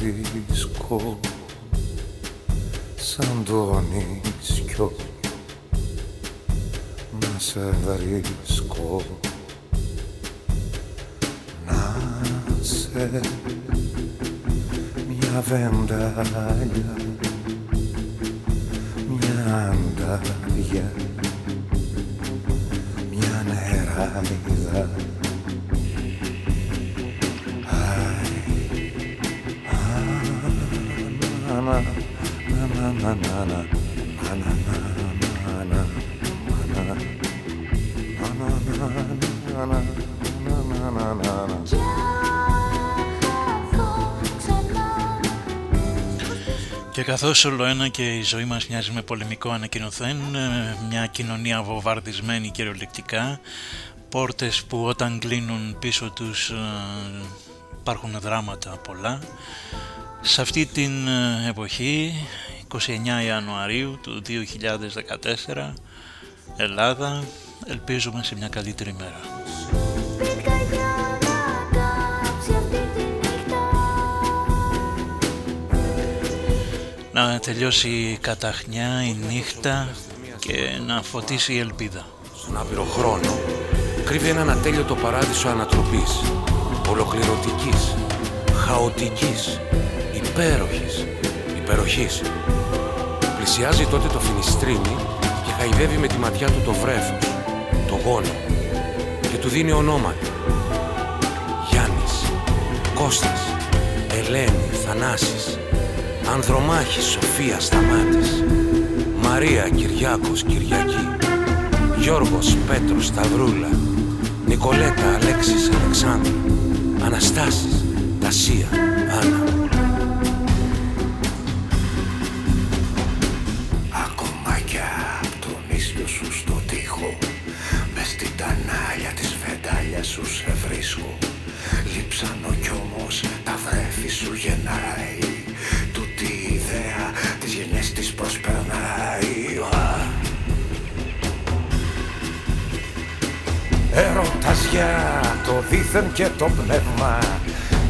βρίσκω σαν το νησιό. Να σε βρίσκω να σε μια βεντάλια μια αντάρια μια νεράμιδα Και καθώς όλο ένα και η ζωή μας μοιάζει με πολεμικό ανακοινωθέν, ε, μια κοινωνία βομβαρδισμένη κυριολεκτικά, πόρτες που όταν κλείνουν πίσω τους ε, υπάρχουν δράματα πολλά, σε αυτή την ε, εποχή, 29 Ιανουαρίου του 2014, Ελλάδα, ελπίζουμε σε μια καλύτερη μέρα. Να τελειώσει η καταχνιά, η νύχτα και να φωτίσει η ελπίδα. Στον άπειρο χρόνο κρύβει έναν ατέλειωτο παράδεισο ανατροπής, ολοκληρωτικής, χαοτικής, υπέροχης, υπεροχής. Πλησιάζει τότε το φινιστρίνι και χαϊδεύει με τη ματιά του το βρέφος, το γόνο και του δίνει ονόματα. Γιάννης, Κώστας, Ελένη, Θανάσης, Ανδρομάχης, Σοφία, Σταμάτης, Μαρία, Κυριάκος, Κυριακή, Γιώργος, Πέτρος, Σταυρούλα, Νικολέτα, Αλέξης, Αλεξάνδρου, Αναστάσης, Τασία, Άννα. Δίθεν και το πνεύμα.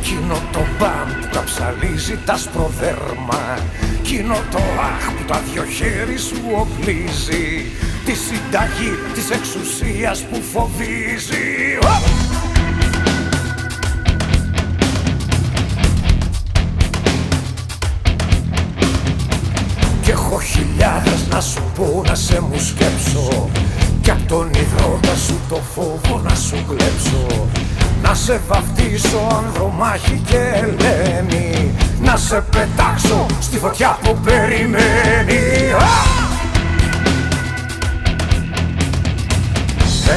Κίνο το μπαμ που καψαλίζει τα σπροδέρμα. Κίνο το αχ που τα δυο χέρι σου οπλίζει. Τη συνταγή της εξουσίας που φοβίζει. Ω! Κι έχω χιλιάδες να σου πω να σε μου σκέψω. Κι απ' τον υδρότα σου το φόβο να σου κλέψω Να σε βαφτίσω ανδρομάχη και ελένη Να σε πετάξω στη φωτιά που περιμένει. Α!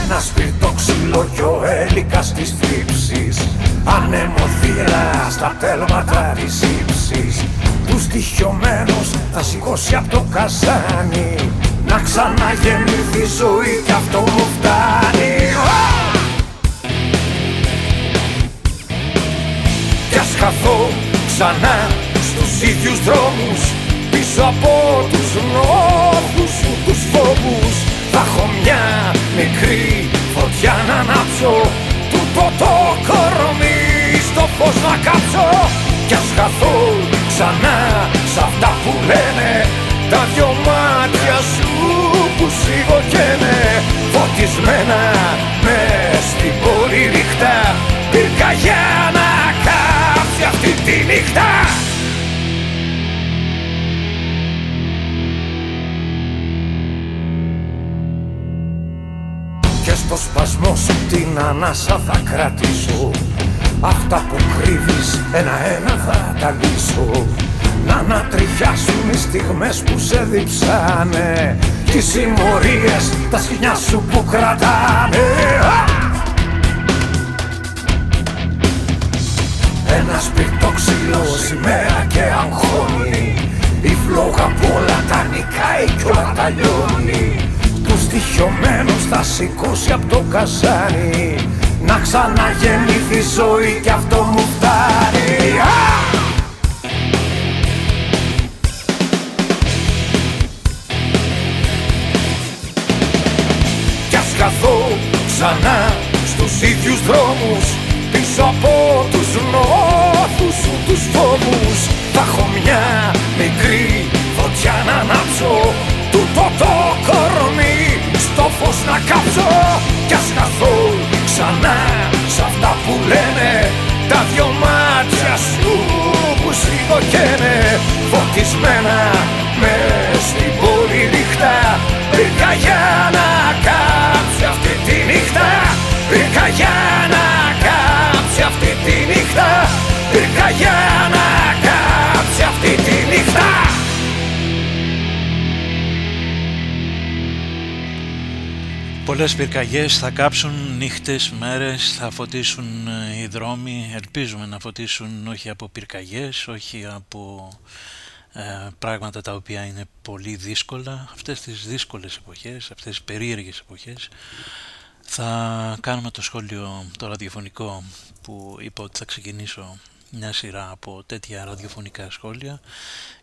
Ένα σπιρτό ξύλο κι ο έλικας της θλίψης Ανεμοθύρα στα τέλματα της ύψης. Που στοιχειωμένος θα σηκώσει απ' το καζάνι. Να ξαναγεννηθεί ζωή κι αυτό μου φτάνει χαθώ ξανά στους ίδιους δρόμους Πίσω από τους νόχους σου τους φόβους Θα έχω μια μικρή φωτιά να ανάψω. Τούτο το κορμί στο φως να κάψω. Κι ας χαθώ ξανά σ' αυτά που λένε Τα δυο μάτια σου που σιγοκαίνε. Φωτισμένα μες στην πόλη ριχτά Πυρκαγιά να κάψει αυτή τη νύχτα! Και στο σπασμό σου την ανάσα θα κρατήσω. Αυτά που κρύβεις ένα-ένα θα τα λύσω. Να ανατριχιάσουν οι στιγμές που σε διψάνε. Κι οι συμμορίες τα σκηνιά σου που κρατάνε Ένα σπιρτό ξύλο σημαία και αγχώνει. Η φλόγα που όλα τα νικάει κι όλα τα λιώνει. Τους στοιχειωμένους θα σηκώσει απ' το καζάνι Να ξαναγεννηθεί ζωή κι αυτό μου φτάνει Α! Κι ας καθώ ξανά στους ίδιους δρόμους. Πίσω από τους νόμους νόθους σου τους φόβους. Θα έχω μια μικρή φωτιά να ανάψω. Τούτο το κορμί στο φως να κάψω. Κι ας χαθώ ξανά σ' αυτά που λένε Τα δυο μάτια σου που σιγοκαίνε. Φωτισμένα μες στην πόλη νύχτα. Μπήκα για να κάψει αυτή τη νύχτα. Μπήκα για να κάψει αυτή τη νύχτα Μπήκα για να κάψει αυτή τη νύχτα Πολλές πυρκαγιές θα κάψουν νύχτες, μέρες, θα φωτίσουν ε, οι δρόμοι. Ελπίζουμε να φωτίσουν όχι από πυρκαγιές, όχι από ε, πράγματα τα οποία είναι πολύ δύσκολα. Αυτές τις δύσκολες εποχές, αυτές τις περίεργες εποχές θα κάνουμε το σχόλιο το ραδιοφωνικό που είπα ότι θα ξεκινήσω μια σειρά από τέτοια ραδιοφωνικά σχόλια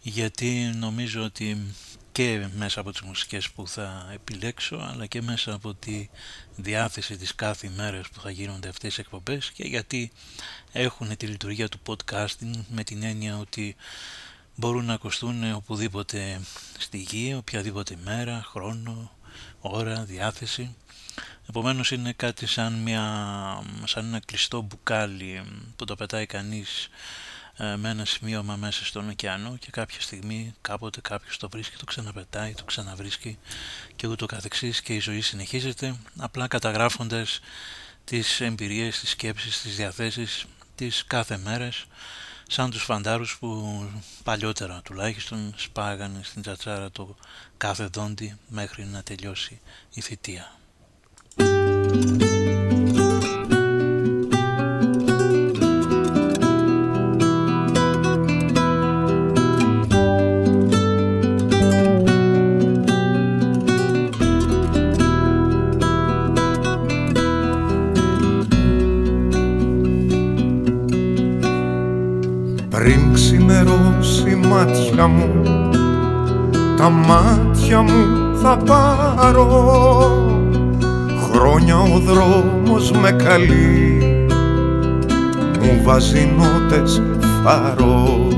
γιατί νομίζω ότι και μέσα από τις μουσικές που θα επιλέξω αλλά και μέσα από τη διάθεση της κάθε ημέρας που θα γίνονται αυτές οι εκπομπές και γιατί έχουν τη λειτουργία του podcasting με την έννοια ότι μπορούν να ακουστούν οπουδήποτε στη γη, οποιαδήποτε μέρα, χρόνο, ώρα, διάθεση. Επομένως είναι κάτι σαν, μια, σαν ένα κλειστό μπουκάλι που το πετάει κανείς ε, με ένα σημείωμα μέσα στον ωκεανό και κάποια στιγμή κάποτε κάποιος το βρίσκει, το ξαναπετάει, το ξαναβρίσκει και ούτω καθεξής και η ζωή συνεχίζεται απλά καταγράφοντας τις εμπειρίες, τις σκέψεις, τις διαθέσεις της κάθε μέρας σαν τους φαντάρους που παλιότερα τουλάχιστον σπάγανε στην τσατσάρα το κάθε δόντι μέχρι να τελειώσει η θητεία. Πριν ξημερώσει μάτια μου τα μάτια μου θα πάρω χρόνια ο δρόμος με καλεί. Μου βάζει νότες φάρω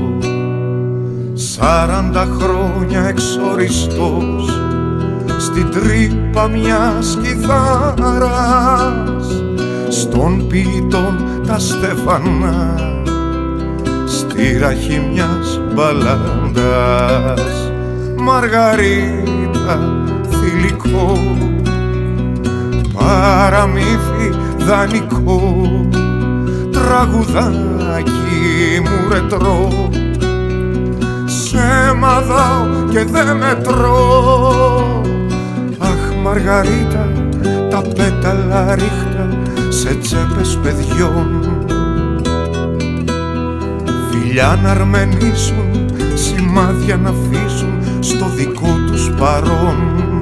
Σαράντα χρόνια εξοριστός στην τρύπα μιας κιθάρας. Στον ποιητόν τα στεφανά στη ραχή μιας μπαλάντας. Μαργαρίτα θηλυκό παραμύθι δανεικό. Τραγουδάκι μου ρετρό. Σε μαδάω και δεν μετρώ. Αχ Μαργαρίτα τα πέταλα ρίχτα σε τσέπες παιδιών. Φιλιά να αρμενήσουν σημάδια να αφήσουν στο δικό τους παρόν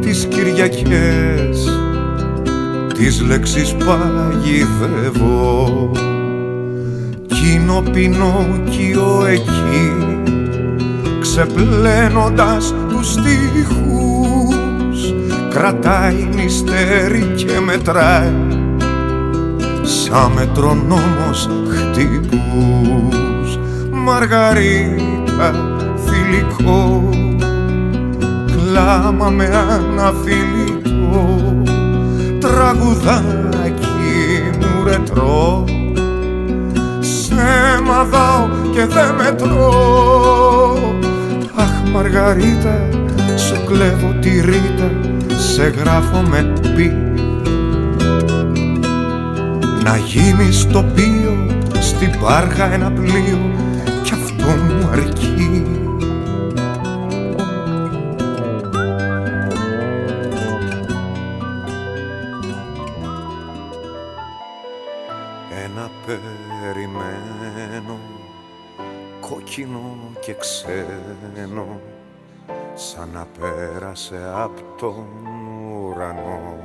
τις Κυριακές τις λέξεις παγιδεύω. Κίνο Πινόκιο εκεί ξεπλένοντας τους στίχους. Κρατάει μυστέρι και μετράει σαν μετρονόμος χτύπους. Μαργαρίτα θηλυκός κλάμα με αναφιλικό τραγουδάκι μου ρετρό σε μαδάω και δεν μετρώ. Αχ Μαργαρίτα σου κλέβω τη ρήτα σε γράφω με πι. Να γίνεις τοπίο στην πάργα ένα πλοίο κι αυτό μου αρκεί πέρασε από τον ουρανό.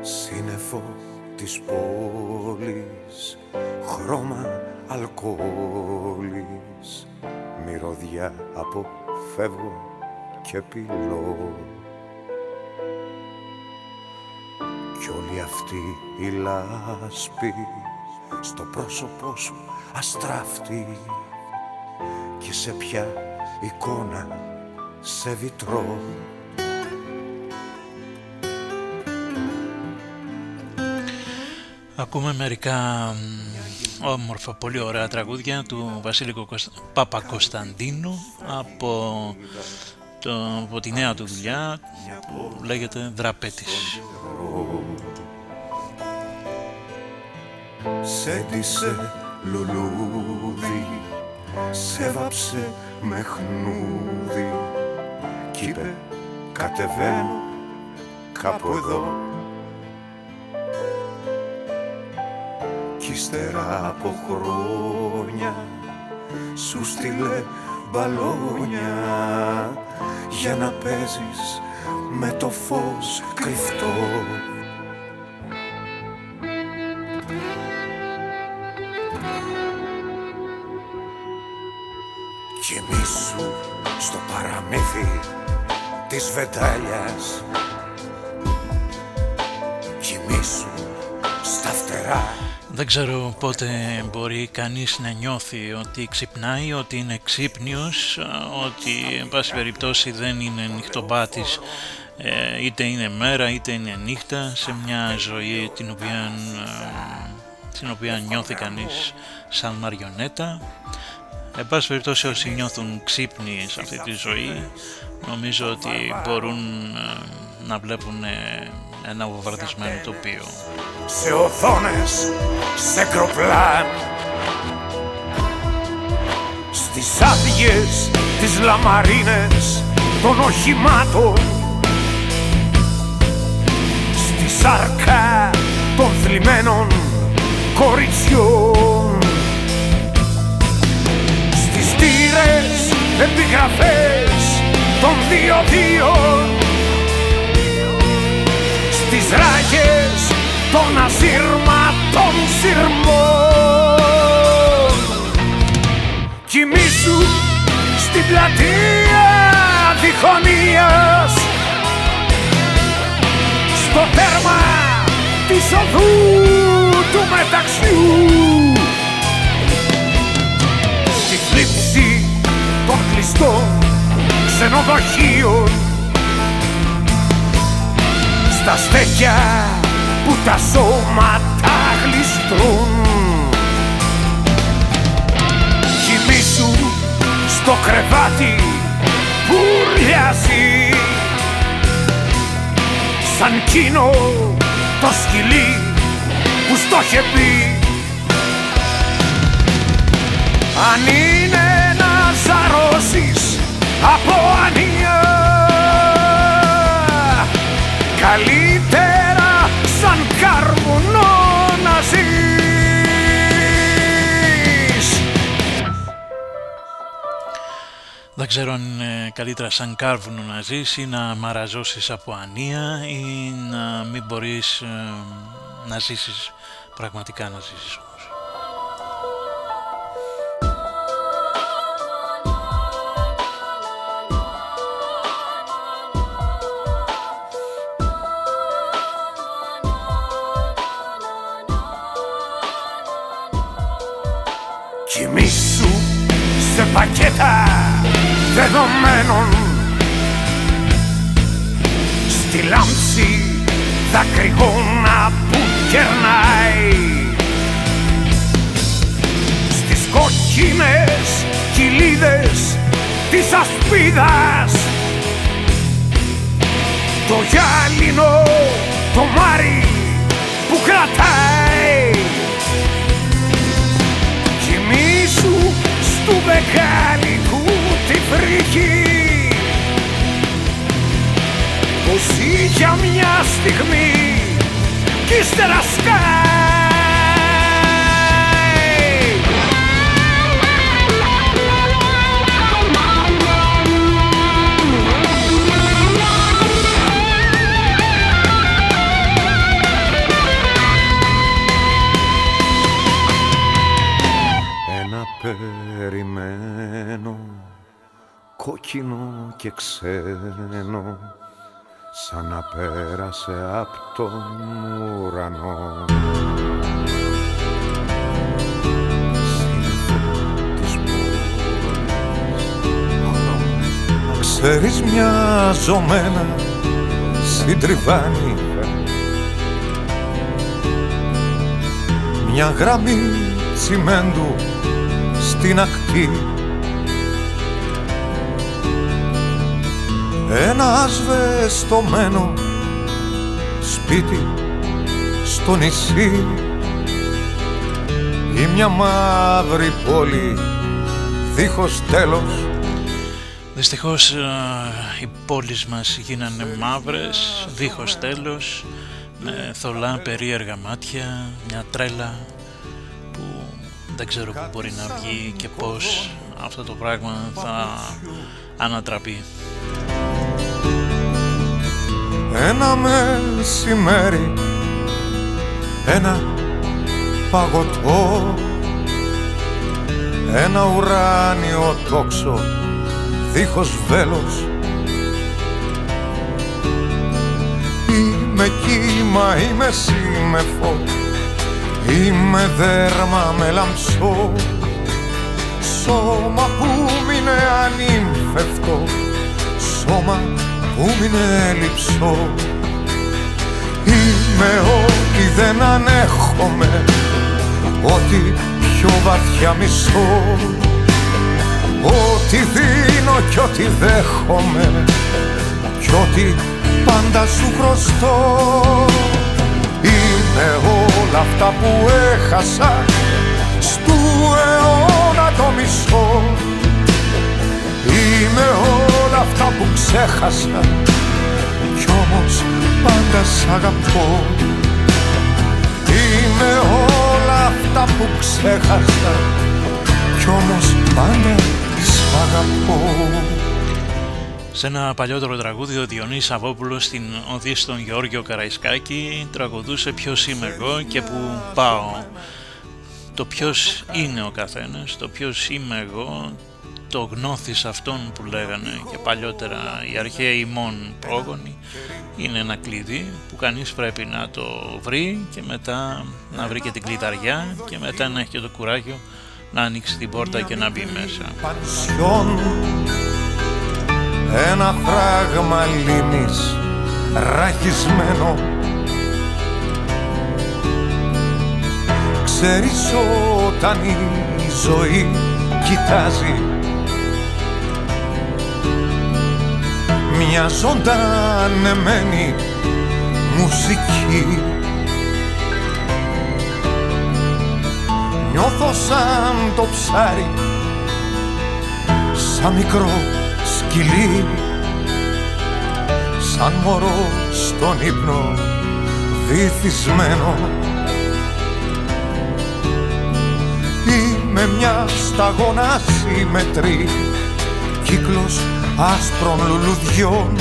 Σύννεφο της πόλης χρώμα αλκοόλης. Μυρωδιά από φεύγω και πυλώ κι όλη αυτή η λάσπη στο πρόσωπό σου αστράφτη. Και σε ποια εικόνα σε βιτρό Ακούμε μερικά όμορφα, πολύ ωραία τραγούδια του Βασίλη Παπακοσταντίνου από, το, από τη νέα του δουλειά που λέγεται Δραπέτης. Σε ντύσε λουλούδι, σε βάψε με χνούδι. Κι είπε κατεβαίνω κάπου εδώ κι ύστερα από χρόνια σου στείλε μπαλόνια. Για να παίζεις με το φως κρυφτό παραμύθι της βεντάλιας Κοιμήσου στα φτερά δεν ξέρω πότε μπορεί κανείς να νιώθει ότι ξυπνάει, ότι είναι ξύπνιος, ότι εν πάση περιπτώσει δεν είναι νυχτοπάτης ε, είτε είναι μέρα είτε είναι νύχτα σε μια ζωή την οποία, την οποία νιώθει κανείς σαν μαριονέτα. Εν πάση περιπτώσει όσοι νιώθουν ξύπνοι σε αυτή τη ζωή νομίζω ότι μπορούν να βλέπουν ένα βομβαρδισμένο τοπίο. Σε οθόνες, σε κροπλάν. Στις άδειες τις λαμαρίνες των οχημάτων. Στη σάρκα των θλιμμένων κοριτσιών τύρες επιγραφές των διοδίων. Τις ράγες των ασύρματων σειρμών. Κοιμήσου στην πλατεία διχονίας. Στο τέρμα της οδού του μεταξιού των κλειστών ξενοδοχείων στα στέκια που τα σώματα γλιστρούν. Κοιμήσου στο κρεβάτι που ουρλιάζει σαν κίνο το σκυλί που στο είχε πει. Αν είναι να σαρώσεις από ανία Καλύτερα σαν καρμουνό να ζεις. Δεν ξέρω αν είναι καλύτερα σαν κάρβουνο να ζεις ή να μαραζώσεις από ανία ή να μην μπορείς ε, να ζήσεις πραγματικά να ζήσεις πακέτα δεδομένων. Στη λάμψη δακρυγόνα που κερνάει. Στις κόκκινες κοιλίδες της ασπίδας. Το γυάλινο το μάρι που κρατάει του μεγάλικου τη φρίκη. Πως για μια στιγμή κι ύστερα σκάει κόκκινο και ξένο σαν να πέρασε από τον ουρανό. Ξέρεις μια ζωμένα συντριβάνι μια γραμμή τσιμέντου στην ακτή ένα ασβεστομένο σπίτι στο νησί ή μια μαύρη πόλη δίχως τέλος Δυστυχώς ε, οι πόλεις μας γίνανε μαύρες, δίχως τέλος με θολά περίεργα μάτια, μια τρέλα δεν ξέρω πού μπορεί να βγει και πώς αυτό το πράγμα θα ανατραπεί. Ένα μεσημέρι, ένα παγωτό, ένα ουράνιο τόξο, δίχως βέλος. Είμαι κύμα, είμαι σύμμεφο Είμαι δέρμα με λαμψό Σώμα που μείνε ανήμφευτο Σώμα που μείνε λυψό Είμαι ό,τι δεν ανέχομαι Ό,τι πιο βαθιά μισώ Ό,τι δίνω κι ό,τι δέχομαι Κι ό,τι πάντα σου χρωστώ. Είμαι όλα αυτά που έχασα Στου αιώνα το μισό Είμαι όλα αυτά που ξέχασα. Κι όμως πάντα σ' αγαπώ. Είμαι όλα αυτά που ξέχασα. Κι όμως πάντα σ' αγαπώ. Σε ένα παλιότερο τραγούδι ο Διονύης Σαββόπουλος στην οδή στον Γεώργιο Καραϊσκάκη τραγουδούσε ποιος είμαι εγώ και που πάω. Το ποιος είναι ο καθένας, το ποιος είμαι εγώ, το γνώθις αυτόν που λέγανε και παλιότερα οι αρχαίοι μόν πρόγονοι είναι ένα κλειδί που κανείς πρέπει να το βρει και μετά να βρει και την κλειδαριά και μετά να έχει και το κουράγιο να ανοίξει την πόρτα και να μπει μέσα. Ένα φράγμα λίμνης ραχισμένο Ξέρεις όταν η ζωή κοιτάζει μια ζωντανεμένη μουσική. Νιώθω σαν το ψάρι σαν μικρό σκυλί σαν μωρό στον ύπνο βυθισμένο. Είμαι μια σταγόνα συμμετρή κύκλος άσπρων λουλουδιών.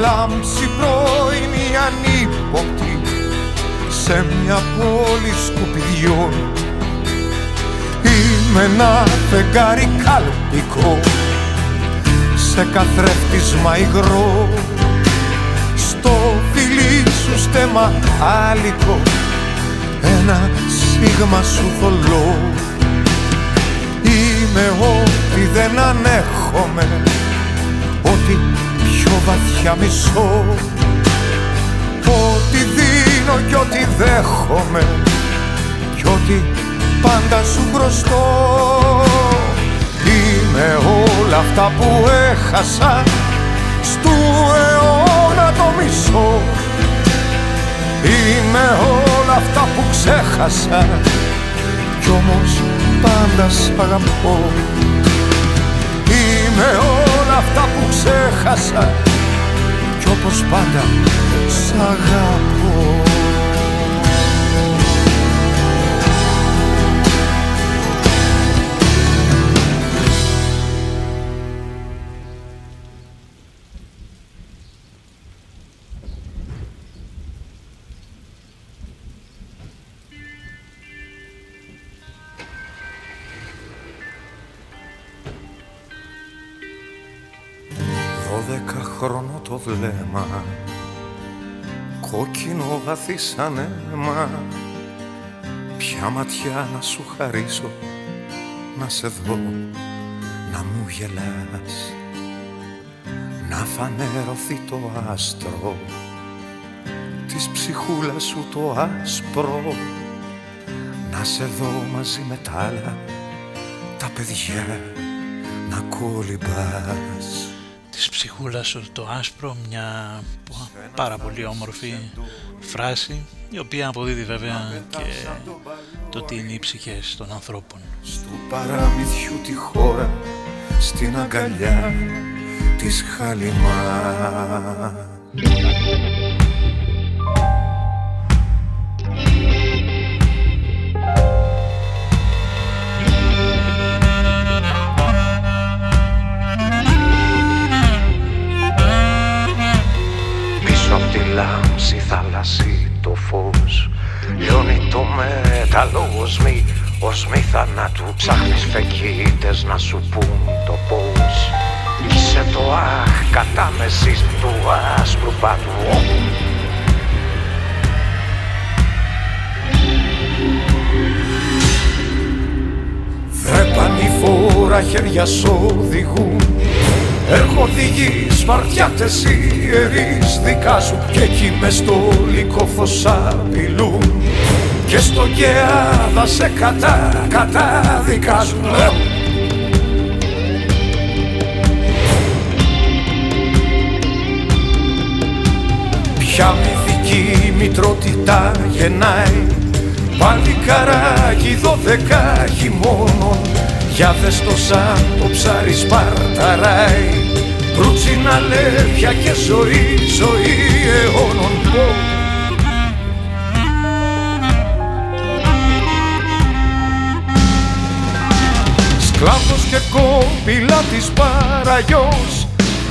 Λάμψη πρώιμη ανύποπτη σε μια πόλη σκουπιδιών. Είμαι ένα φεγγάρι καλπικό σε καθρέφτισμα υγρό. Στο φιλί σου στέμα άλικο ένα σίγμα σου θολό. Είμαι ό,τι δεν ανέχομαι ό,τι πιο βαθιά μισώ. Ό,τι δίνω κι ό,τι δέχομαι κι ό,τι πάντα σου χρωστώ Είμαι όλα αυτά που έχασα Στου αιώνα το μισό. Είμαι όλα αυτά που ξέχασα Κι όμως πάντα σ' αγαπώ Είμαι όλα αυτά που ξέχασα. Κι όπως πάντα σ' αγαπώ βαθύ σαν αίμα Ποια ματιά να σου χαρίσω να σε δω να μου γελάς. Να φανερωθεί το άστρο της ψυχούλας σου το άσπρο. Να σε δω μαζί με τα άλλα τα παιδιά να κολυμπάς της ψυχούλας σου το άσπρο μια πάρα πολύ όμορφη φράση η οποία αποδίδει βέβαια και το τι είναι οι ψυχές των ανθρώπων. Στου παραμυθιού τη χώρα στην αγκαλιά της χαλιμάς θάλασσι το φως. Λιώνει το μέταλλο οσμή Οσμή θανάτου ψάχνεις φεκίτες να σου πούν το πώς. Είσαι το αχ κατά μεσής του άσπρου πάτου. Βρε πανηφόρα χέρια σ' οδηγούν. Έρχονται σπαρτιάτες ιερείς δικά σου Κι εκεί μες στο φως απειλούν Και στο γεάδα σε κατά, καταδικάζουν Ποια μυθική μητρότητα γεννάει Πάλι καράκι δώδεκα χειμώνων για δες το σαν το ψάρι σπαρταράει Ρούτσινα λεύια και ζωή, ζωή αιώνων Σκλάβος και κόμπιλα της παραγιός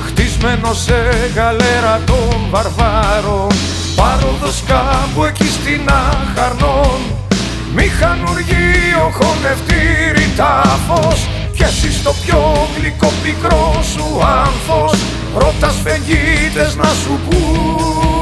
Χτισμένος σε γαλέρα των βαρβάρων. Πάροδος κάπου εκεί στην Αχαρνών Μηχανουργείο, χωνευτήρι, τάφος Κι εσύ στο πιο γλυκό πικρό σου άνθος Ρωτάς φεγγίτες να σου πούν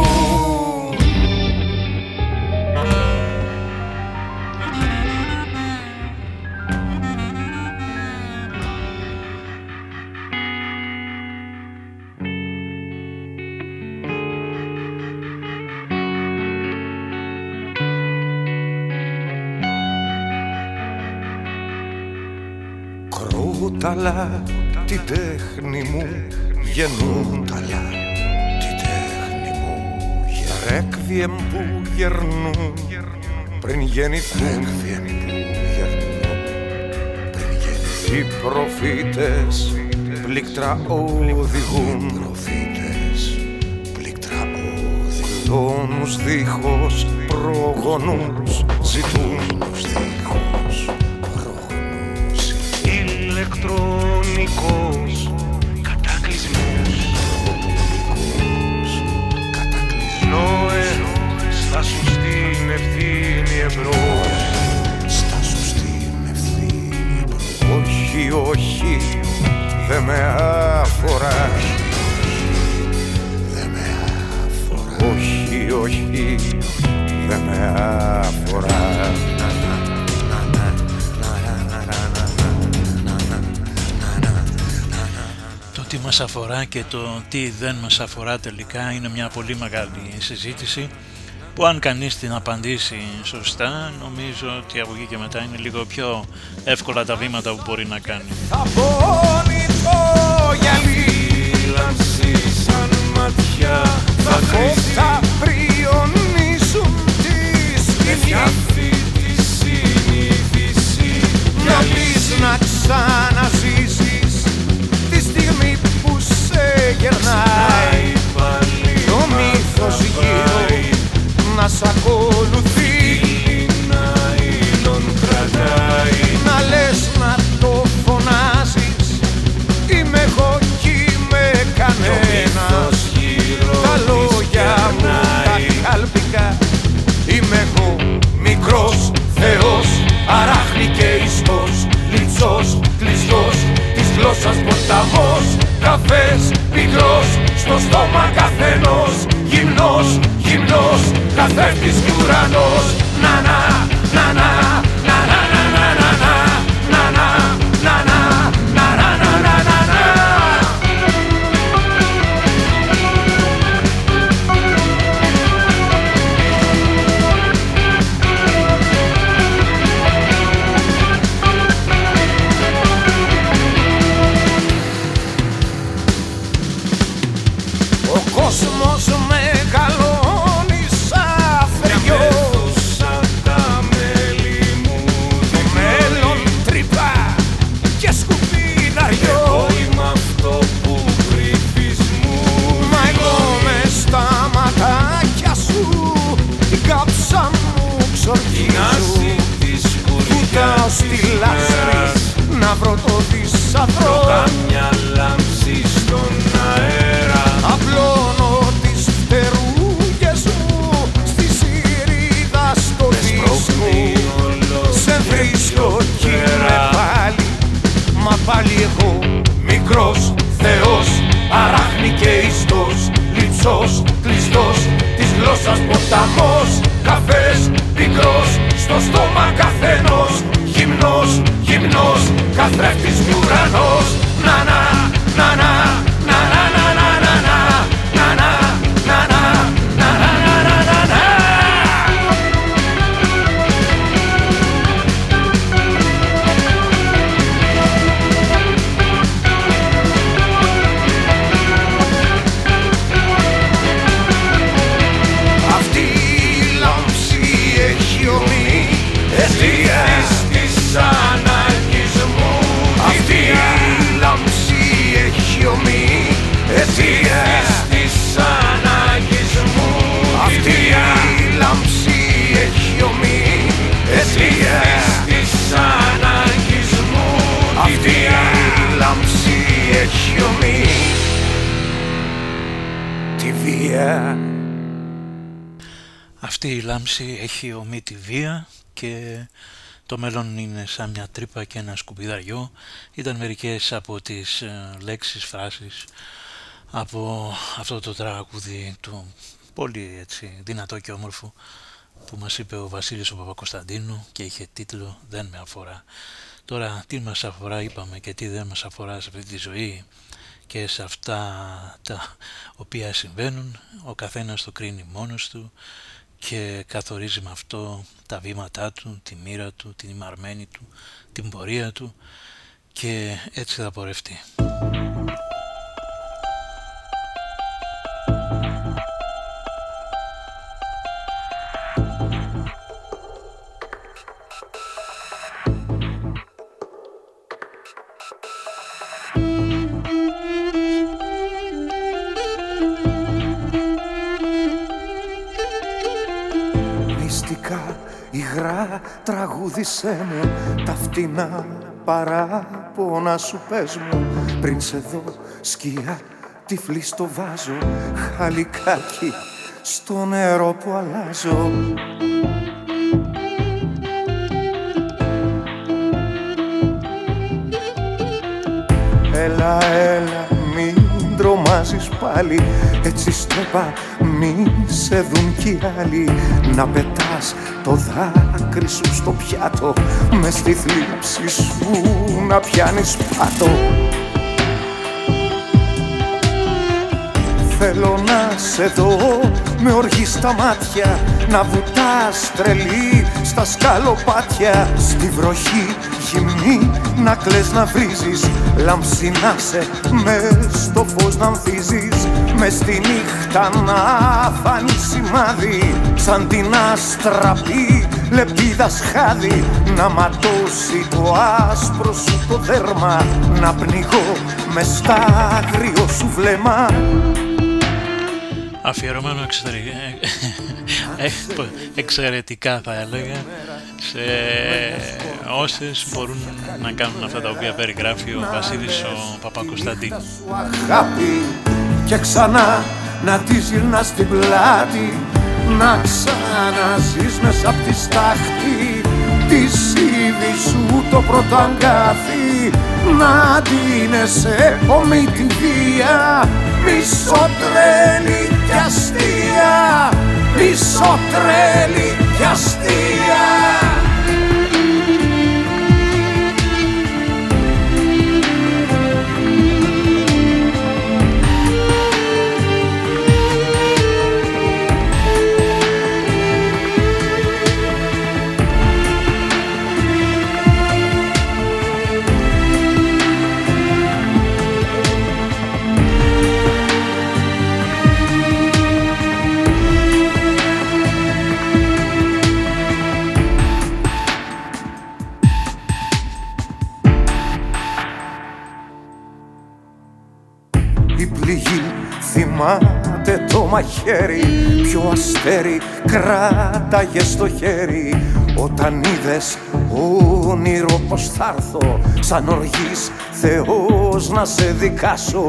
ταλά τη τέχνη μου γεννούν ταλά τη τέχνη μου ρέκβιεμ που γερνούν. Πριν γεννηθούν ρέκβιεμ που γερνούν. Πριν γεννηθούν οι προφήτες πλήκτρα οδηγούν. Προφήτες πλήκτρα οδηγούν. Κλόνους δίχως προγονούς ζητούν ηλεκτρονικός. Κατακλυσμός Νόε, στα σου στην ευθύνη εμπρός. Στα σου στην ευθύνη εμπρός. Όχι, όχι, δε με αφορά Δε με αφορά Όχι, όχι, δε με αφορά τι μας αφορά και το τι δεν μας αφορά τελικά είναι μια πολύ μεγάλη συζήτηση που αν κανείς την απαντήσει σωστά νομίζω ότι από εκεί και μετά είναι λίγο πιο εύκολα τα βήματα που μπορεί να κάνει. Θα πόνει το γυαλί σαν ματιά. Θα θα πριονίσουν της σκηνής. Αυτή τη συνείδηση Μυαλείς να ξαναζήσεις γερνάει. Το μύθος γύρω να σ' ακολουθεί. Να λες να το φωνάζεις. Είμαι εγώ είμαι κανένα. Τα λόγια μου τα Είμαι εγώ Μικρός, Θεός, Αράχνη και ιστός Λιτσός, κλειστός Της γλώσσας ποταμός καφές πικρός στο στόμα καθενός Γυμνός, γυμνός, καθέφτης κι ουρανός. Να, να, λάμψη έχει ομή τη βία και το μέλλον είναι σαν μια τρύπα και ένα σκουπιδαριό. Ήταν μερικές από τις ε, λέξεις, φράσεις από αυτό το τραγούδι του πολύ έτσι δυνατό και όμορφο που μας είπε ο Βασίλης ο Παπακοσταντίνου και είχε τίτλο «Δεν με αφορά». Τώρα τι μας αφορά είπαμε και τι δεν μας αφορά σε αυτή τη ζωή και σε αυτά τα οποία συμβαίνουν ο καθένας το κρίνει μόνος του και καθορίζει με αυτό τα βήματά του, τη μοίρα του, την ημαρμένη του, την πορεία του και έτσι θα πορευτεί. Υγρά τραγούδισέ μου τα φτηνά παράπονα σου πες μου. Πριν σε δω σκιά τυφλή στο βάζω χαλικάκι στο νερό που αλλάζω. Έλα, έλα, μην τρομάζεις πάλι. Έτσι στρέπα, μη σε δουν κι οι άλλοι. Να πετάς το δάκρυ σου στο πιάτο. Μες στη θλίψη σου να πιάνεις πάτο Θέλω να σε δω. Με οργή στα μάτια Να βουτάς τρελή στα σκαλοπάτια. Στη βροχή γυμνή να κλαις να βρίζεις. Λάμψη να σε μες στο φως να ανθίζεις Μες στη νύχτα να φανεί σημάδι. Σαν την αστραπή λεπίδα σχάδι Να ματώσει το άσπρο σου το δέρμα. Να πνιγώ μες στα άγριο σου βλέμμα Αφιερωμένο εξαιρετικά, εξαιρετικά θα έλεγα σε όσες μπορούν να κάνουν αυτά τα οποία περιγράφει ο Βασίλης ο Παπακοσταντίνου. σου αγάπη και ξανά να τη γυρνάς στην πλάτη να ξαναζείς μέσα απ' τη στάχτη τη είδη σου το πρώτο αγκάθι να ντύνεσαι ομή τη βία Μισοτρέλη κι αστεία. Μισοτρέλη κι αστεία μαχαίρι Ποιο αστέρι κράταγε στο χέρι. Όταν είδες όνειρο πως θα έρθω Σαν οργής Θεός να σε δικάσω.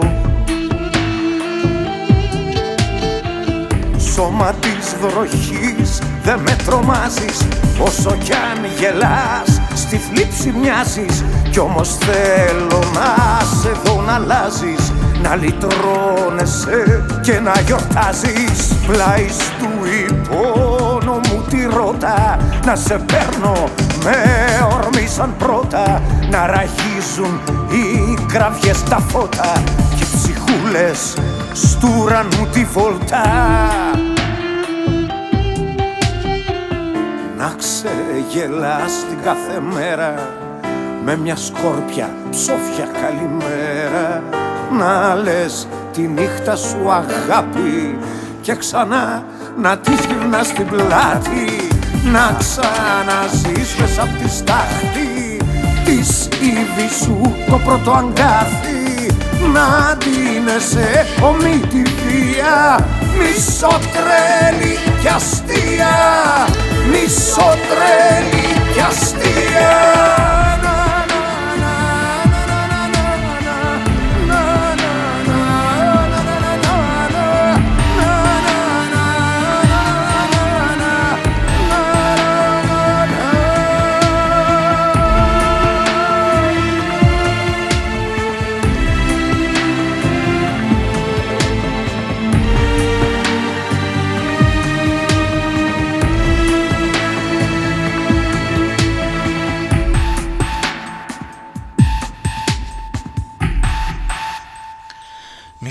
Σώμα της βροχής δεν με τρομάζεις Όσο κι αν γελάς στη θλίψη μοιάζεις. Κι όμως θέλω να σε δω να αλλάζεις να λυτρώνεσαι και να γιορτάζεις. Πλάις του μου τη ρότα να σε παίρνω με ορμή σαν πρώτα. Να ραγίζουν οι κραυγές τα φώτα και οι ψυχούλες στου ουρανού τη βολτά να ξεγελάς την κάθε μέρα με μια σκόρπια ψόφια καλημέρα να λες τη νύχτα σου αγάπη και ξανά να τη γυρνάς στην πλάτη να ξαναζείς μέσα απ' τη στάχτη της ήδη σου το πρώτο αγκάθι να ντύνεσαι τη βία μισοτρέλη κι αστεία μισοτρέλη κι αστεία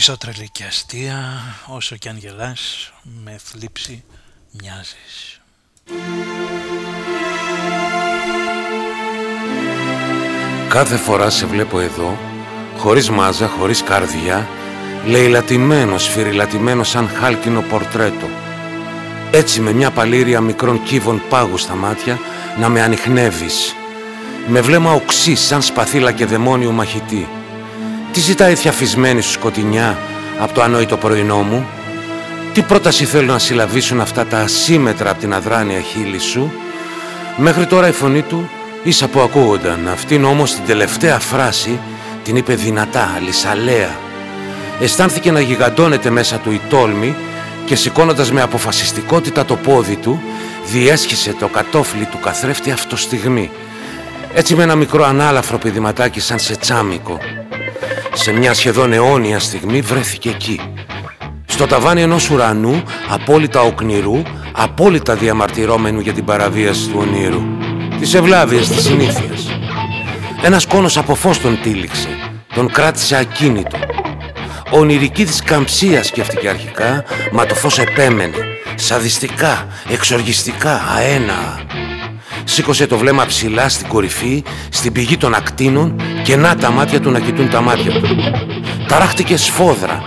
Μισό τρελή και αστεία, όσο κι αν γελάς, με θλίψη μοιάζεις. Κάθε φορά σε βλέπω εδώ, χωρίς μάζα, χωρίς καρδιά, λαιλατημένο, σφυριλατημένο σαν χάλκινο πορτρέτο. Έτσι με μια παλήρια μικρών κύβων πάγου στα μάτια να με ανοιχνεύεις. Με βλέμμα οξύ σαν σπαθίλα και δαιμόνιο μαχητή. Τι ζητάει θιαφισμένη σου σκοτεινιά από το ανόητο πρωινό μου; Τι πρόταση θέλουν να συλλαβήσουν αυτά τα ασύμετρα από την αδράνεια χείλη σου; Μέχρι τώρα η φωνή του ίσα που ακούγονταν. Αυτήν όμως την τελευταία φράση την είπε δυνατά, λυσαλέα. Αισθάνθηκε να γιγαντώνεται μέσα του η τόλμη και σηκώνοντας με αποφασιστικότητα το πόδι του διέσχισε το κατόφλι του καθρέφτη αυτό στιγμή. Έτσι με ένα μικρό ανάλαφρο πηδηματάκι σαν σε τσάμικο σε μια σχεδόν αιώνια στιγμή βρέθηκε εκεί. Στο ταβάνι ενός ουρανού, απόλυτα οκνηρού, απόλυτα διαμαρτυρόμενου για την παραβίαση του ονείρου. Της ευλάβειας της συνήθειας. Ένας κόνος από φως τον τύλιξε, τον κράτησε ακίνητο. Ονειρική της καμψία σκέφτηκε αρχικά, μα το φως επέμενε, σαδιστικά, εξοργιστικά, αένα. Σήκωσε το βλέμμα ψηλά στην κορυφή, στην πηγή των ακτίνων και να τα μάτια του να κοιτούν τα μάτια του. Ταράχτηκε σφόδρα.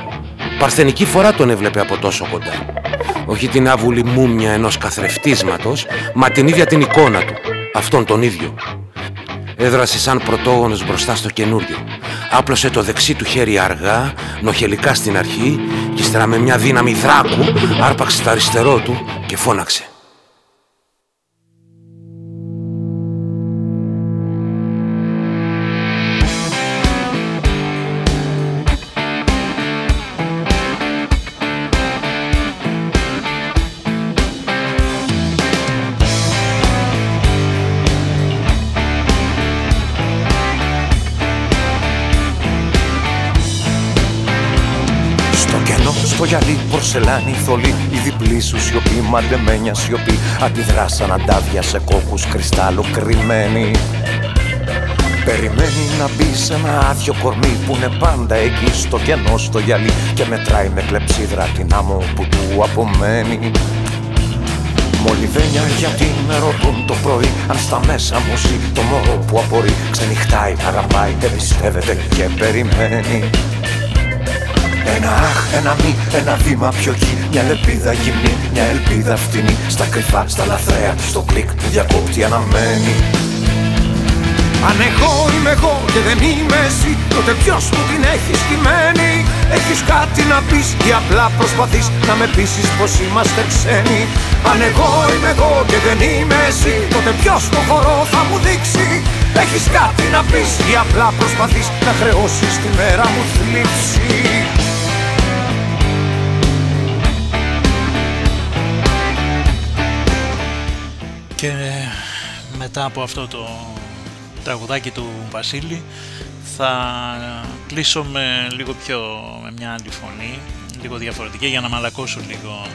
Παρθενική φορά τον έβλεπε από τόσο κοντά. Όχι την άβουλη μούμια ενός καθρεφτίσματος, μα την ίδια την εικόνα του. Αυτόν τον ίδιο. Έδρασε σαν πρωτόγονος μπροστά στο καινούριο. Άπλωσε το δεξί του χέρι αργά, νοχελικά στην αρχή και ύστερα με μια δύναμη δράκου άρπαξε το αριστερό του και φώναξε. Πορσελάνη, θολή. Η διπλή σου σιωπή, μαντεμένια σιωπή. Αντιδράσαν αντάβια σε κόκκους κρυστάλλο κρυμμένοι. Περιμένει να μπει σε ένα άδειο κορμί που είναι πάντα εκεί στο κενό στο γυαλί και μετράει με κλεψίδρα την άμμο που του απομένει. Μολυβένια γιατί με ρωτούν το πρωί Αν στα μέσα μου ζει το μωρό που απορεί. Ξενυχτάει, αγαπάει, πιστεύετε και περιμένει ένα αχ, ένα μη, ένα βήμα πιο εκεί. Μια ελπίδα γυμνή, μια ελπίδα φτηνή. Στα κρυφά, στα λαθρέα, στο κλικ που διακόπτει αναμένει αν εγώ είμαι εγώ και δεν είμαι εσύ Τότε ποιος μου την έχει στημένη Έχεις κάτι να πεις ή απλά προσπαθείς Να με πείσεις πως είμαστε ξένοι; Αν εγώ είμαι εγώ και δεν είμαι εσύ Τότε ποιος το χορό θα μου δείξει; Έχεις κάτι να πεις ή απλά προσπαθείς Να χρεώσεις τη μέρα μου θλίψη; Και μετά από αυτό το τραγουδάκι του Βασίλη θα κλείσω με λίγο πιο με μια άλλη φωνή λίγο διαφορετική για να μαλακώσω λίγο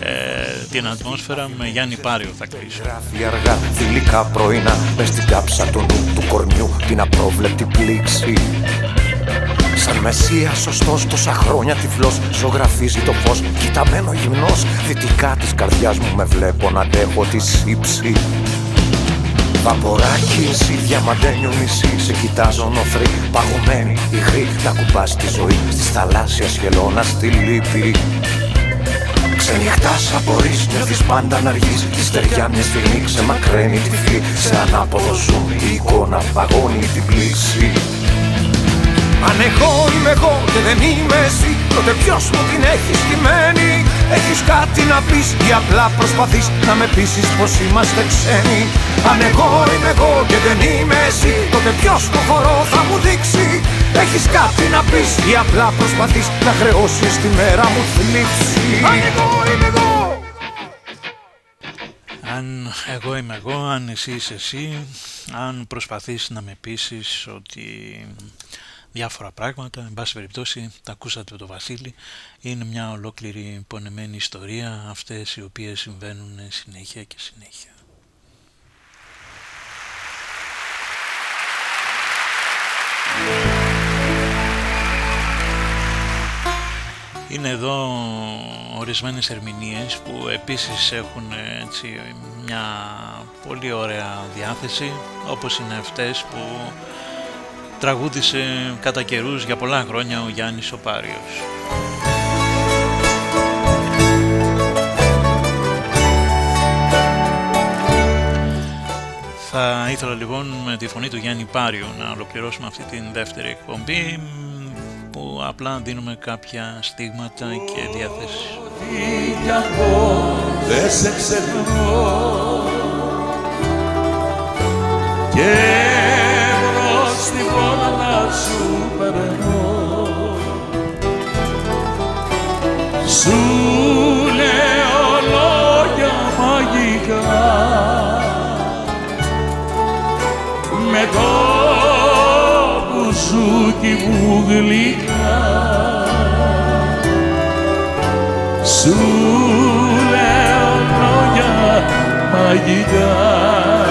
ε, την ατμόσφαιρα. Με Γιάννη Πάριο θα κλείσω. Γράφει αργά φιλικά πρωινά μες στην κάψα του νου του κορμιού την απρόβλεπτη πλήξη Σαν μεσίας σωστός τόσα χρόνια τυφλός Ζωγραφίζει το φως κοιταμένο γυμνός. Δυτικά της καρδιάς μου με βλέπω να αντέχω τη σύψη. Βαποράκι εσύ διαμαντένιο νησί Σε κοιτάζω νοθρή, παγωμένη ηχρή Να κουμπάς τη ζωή στη θαλάσσια σχελώνα στη λύπη. Ξενυχτάς απορείς, νιώθεις πάντα να αργείς. Η στεριά μια στιγμή ξεμακραίνει τη φύση Σε ανάποδο ζούμε η εικόνα παγώνει την πλήξη αν εγώ είμαι εγώ και δεν είμαι εσύ Τότε ποιος μου την έχει στημένη; Έχεις κάτι να πεις ή απλά προσπαθείς Να με πείσεις πως είμαστε ξένοι; Αν εγώ είμαι εγώ και δεν είμαι εσύ Τότε ποιος το χορό θα μου δείξει; Έχεις κάτι να πεις ή απλά προσπαθείς Να χρεώσεις τη μέρα μου θλίψη; Αν εγώ είμαι εγώ αν εγώ είμαι εγώ, αν εσύ είσαι εσύ, αν προσπαθείς να με πείσεις ότι διάφορα πράγματα. Εν πάση περιπτώσει, τα ακούσατε από τον Βασίλη. Είναι μια ολόκληρη πονεμένη ιστορία, αυτές οι οποίες συμβαίνουν συνέχεια και συνέχεια. Είναι εδώ ορισμένες ερμηνείες που επίσης έχουν έτσι μια πολύ ωραία διάθεση όπως είναι αυτές που τραγούδισε κατά καιρούς για πολλά χρόνια ο Γιάννης Οπάριος. Θα ήθελα λοιπόν με τη φωνή του Γιάννη Πάριου να ολοκληρώσουμε αυτή την δεύτερη εκπομπή που απλά δίνουμε κάποια στίγματα και διαθέσεις. Δεν σε στη πόρτα σου περνώ Σου λέω λόγια μαγικά. Με το μπουζούκι μου γλυκά. Σου λέω λόγια μαγικά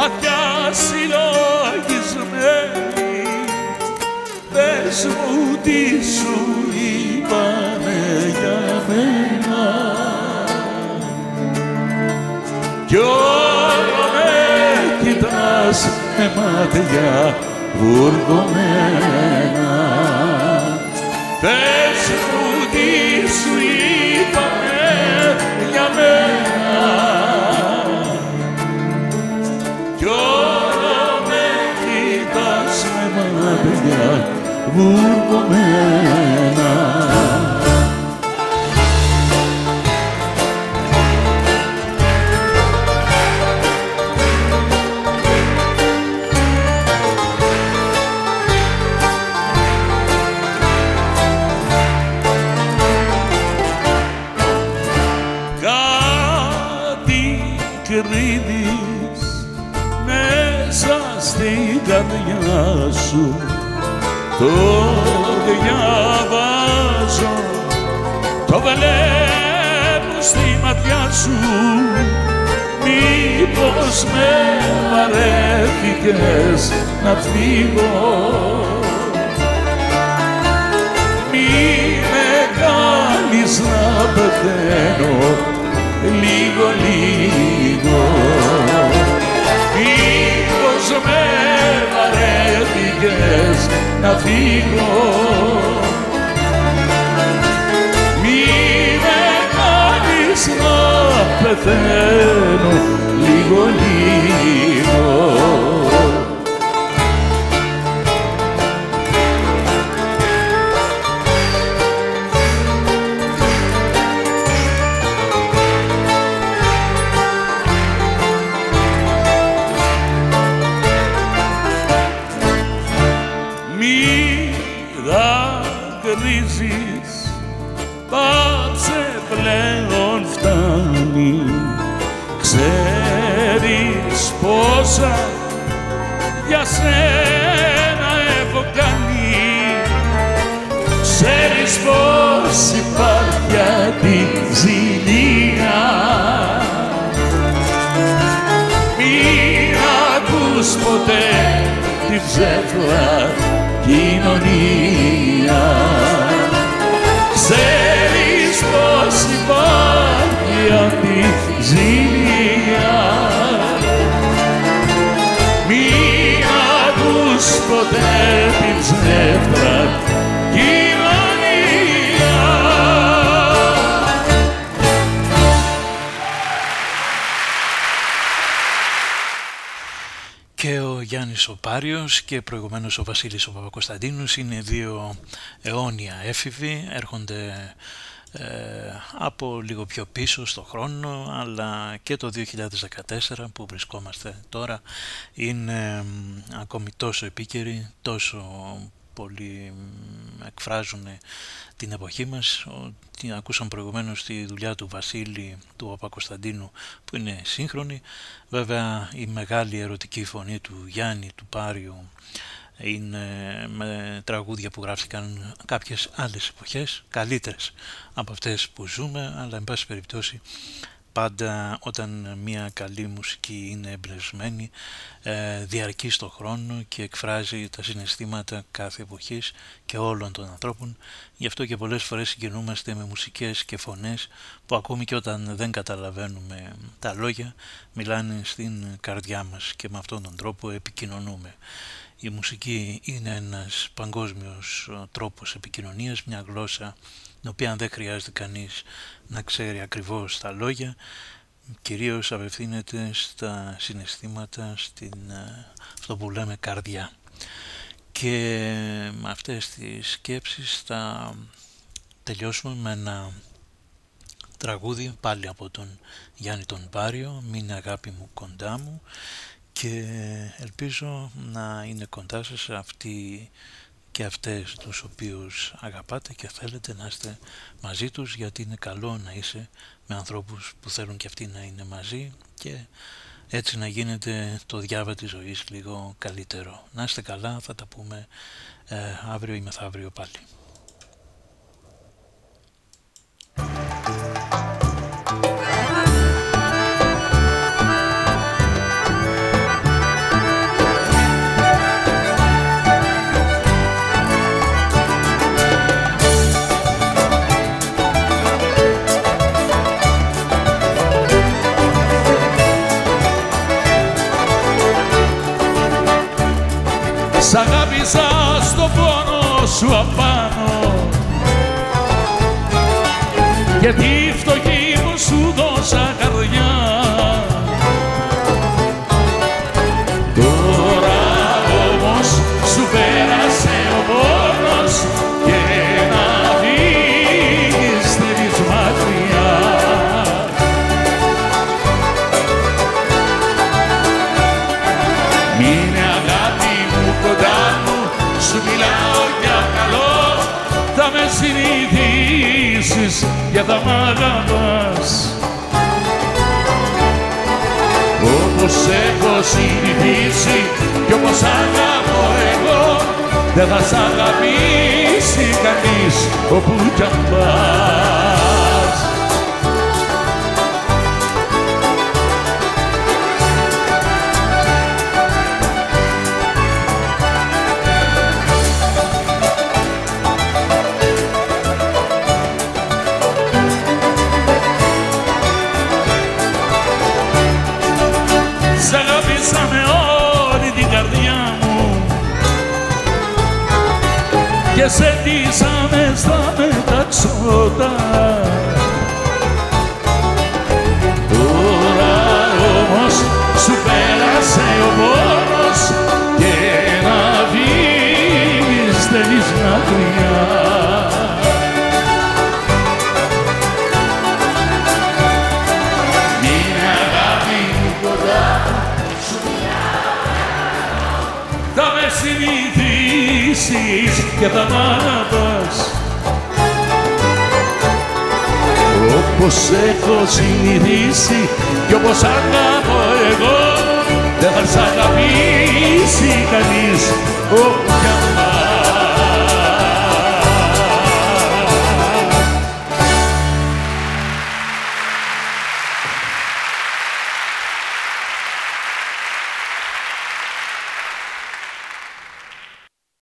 βαθιά συλλογισμένη πες μου τι σου είπανε για μένα. Κι όλο με κοιτάς με μάτια βουρδωμένα βουρδωμένα κάτι κρύβεις μέσα στην καρδιά σου το διαβάζω το βλέπω στη ματιά σου. Μήπως με βαρέθηκες να φύγω. Μη με κάνεις να πεθαίνω λίγο λίγο να φύγω Μη με κάνεις να πεθαίνω λίγο λίγο Και ο Γιάννης ο Πάριος και προηγουμένως ο Βασίλης ο Παπακοσταντίνους είναι δύο αιώνια έφηβοι, έρχονται ε, από λίγο πιο πίσω στο χρόνο αλλά και το 2014 που βρισκόμαστε τώρα είναι μ, ακόμη τόσο επίκαιροι, τόσο πολύ μ, εκφράζουν την εποχή μας. Ότι ακούσαμε προηγουμένως τη δουλειά του Βασίλη του Παπακοσταντίνου που είναι σύγχρονη. Βέβαια η μεγάλη ερωτική φωνή του Γιάννη του Πάριου είναι με τραγούδια που γράφτηκαν κάποιες άλλες εποχές, καλύτερες από αυτές που ζούμε, αλλά εν πάση περιπτώσει πάντα όταν μια καλή μουσική είναι εμπνευσμένη ε, διαρκεί στο χρόνο και εκφράζει τα συναισθήματα κάθε εποχής και όλων των ανθρώπων. Γι' αυτό και πολλές φορές συγκινούμαστε με μουσικές και φωνές που ακόμη και όταν δεν καταλαβαίνουμε τα λόγια μιλάνε στην καρδιά μας και με αυτόν τον τρόπο επικοινωνούμε. Η μουσική είναι ένας παγκόσμιος ε, τρόπος επικοινωνίας, μια γλώσσα την οποία δεν χρειάζεται κανείς να ξέρει ακριβώς τα λόγια, κυρίως απευθύνεται στα συναισθήματα, στην, ε, αυτό που λέμε καρδιά. Και με αυτές τις σκέψεις θα τελειώσουμε με ένα τραγούδι πάλι από τον Γιάννη τον Πάριο, «Μην αγάπη μου κοντά μου» και ελπίζω να είναι κοντά σας αυτοί και αυτές τους οποίους αγαπάτε και θέλετε να είστε μαζί τους γιατί είναι καλό να είσαι με ανθρώπους που θέλουν και αυτοί να είναι μαζί και έτσι να γίνεται το διάβα της ζωής λίγο καλύτερο. Να είστε καλά, θα τα πούμε ε, αύριο ή μεθαύριο πάλι. Σου απάνω για τα μ' αγαπάς όπως έχω συνηθίσει κι όπως αγαπώ εγώ δεν θα σ' αγαπήσει κανείς όπου κι αν πας. Ντύσαμε στα μεταξώτα Τώρα όμως σου πέρασε ο πόνος και να φύγεις θέλεις μακριά. Μείνε αγάπη μου κοντά θα με συνηθίσεις και θα μ' αγαπάς όπως έχω συνηθίσει κι όπως αγαπώ εγώ δεν θα σ' αγαπήσει κανείς. Όπου κι αν